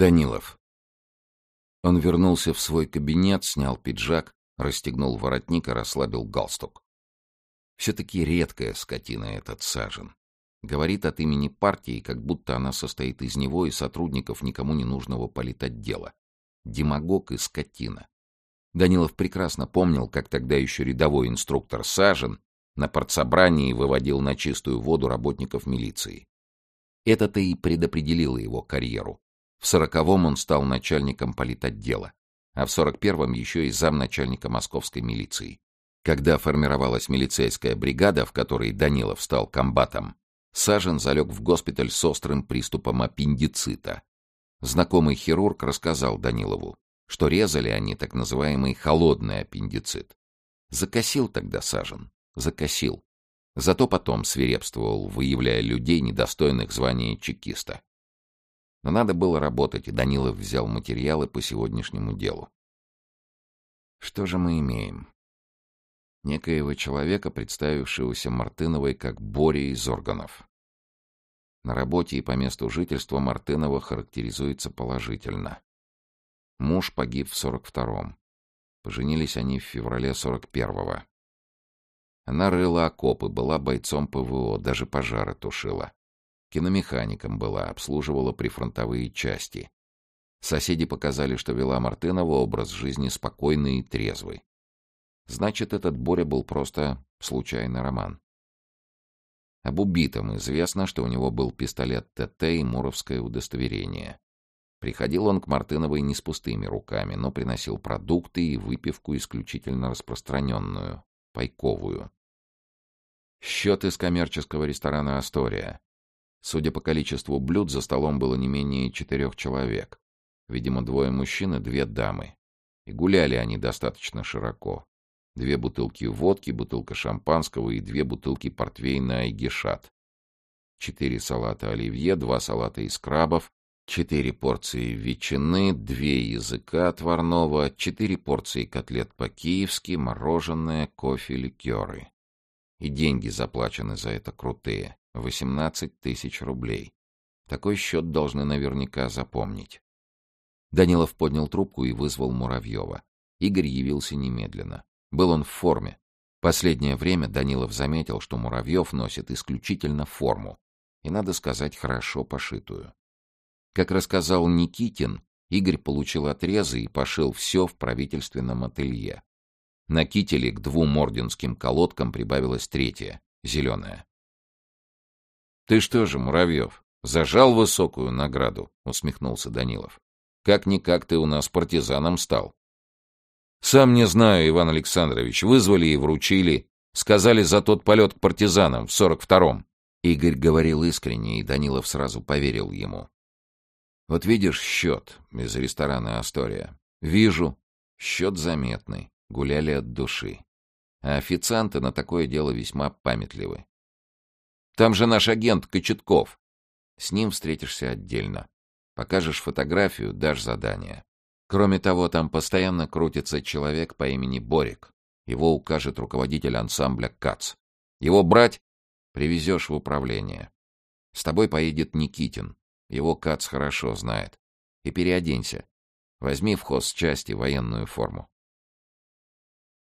Данилов. Он вернулся в свой кабинет, снял пиджак, расстегнул воротник и расслабил галстук. Все-таки редкая скотина этот Сажен. Говорит от имени партии, как будто она состоит из него и сотрудников никому не нужного политотдела. Демагог и скотина. Данилов прекрасно помнил, как тогда еще рядовой инструктор Сажен на партсобрании выводил на чистую воду работников милиции. Это-то и предопределило его карьеру. В сороковом он стал начальником политотдела, а в сорок первом еще и замначальника московской милиции. Когда формировалась милицейская бригада, в которой Данилов стал комбатом, Сажен залег в госпиталь с острым приступом аппендицита. Знакомый хирург рассказал Данилову, что резали они так называемый холодный аппендицит. Закосил тогда Сажен, закосил. Зато потом свирепствовал, выявляя людей, недостойных звания чекиста. Но надо было работать, и Данилов взял материалы по сегодняшнему делу. Что же мы имеем? Некоего человека, представившегося Мартыновой как Боря из органов. На работе и по месту жительства Мартынова характеризуется положительно. Муж погиб в 42-м. Поженились они в феврале 41-го. Она рыла окопы, была бойцом ПВО, даже пожары тушила. Киномехаником была, обслуживала прифронтовые части. Соседи показали, что вела Мартынова образ жизни спокойный и трезвый. Значит, этот Боря был просто случайный роман. Об убитом известно, что у него был пистолет ТТ и муровское удостоверение. Приходил он к Мартыновой не с пустыми руками, но приносил продукты и выпивку исключительно распространенную, пайковую. Счет из коммерческого ресторана «Астория». Судя по количеству блюд, за столом было не менее четырех человек. Видимо, двое мужчин и две дамы. И гуляли они достаточно широко. Две бутылки водки, бутылка шампанского и две бутылки портвейна «Айгишат». Четыре салата оливье, два салата из крабов, четыре порции ветчины, две языка отварного, четыре порции котлет по-киевски, мороженое, кофе, ликеры. И деньги заплачены за это крутые — восемнадцать тысяч рублей. Такой счет должны наверняка запомнить. Данилов поднял трубку и вызвал Муравьева. Игорь явился немедленно. Был он в форме. Последнее время Данилов заметил, что Муравьев носит исключительно форму. И, надо сказать, хорошо пошитую. Как рассказал Никитин, Игорь получил отрезы и пошил все в правительственном ателье. На кителе к двум орденским колодкам прибавилась третья, зеленая. — Ты что же, Муравьев, зажал высокую награду? — усмехнулся Данилов. — Как-никак ты у нас партизаном стал. — Сам не знаю, Иван Александрович. Вызвали и вручили. Сказали за тот полет к партизанам в сорок втором. Игорь говорил искренне, и Данилов сразу поверил ему. Вот видишь счет из ресторана «Астория». Вижу. Счет заметный. Гуляли от души. А официанты на такое дело весьма памятливы. Там же наш агент Кочетков. С ним встретишься отдельно. Покажешь фотографию, дашь задание. Кроме того, там постоянно крутится человек по имени Борик. Его укажет руководитель ансамбля КАЦ. Его брать привезешь в управление. С тобой поедет Никитин. Его Кац хорошо знает. И переоденься. Возьми в части военную форму.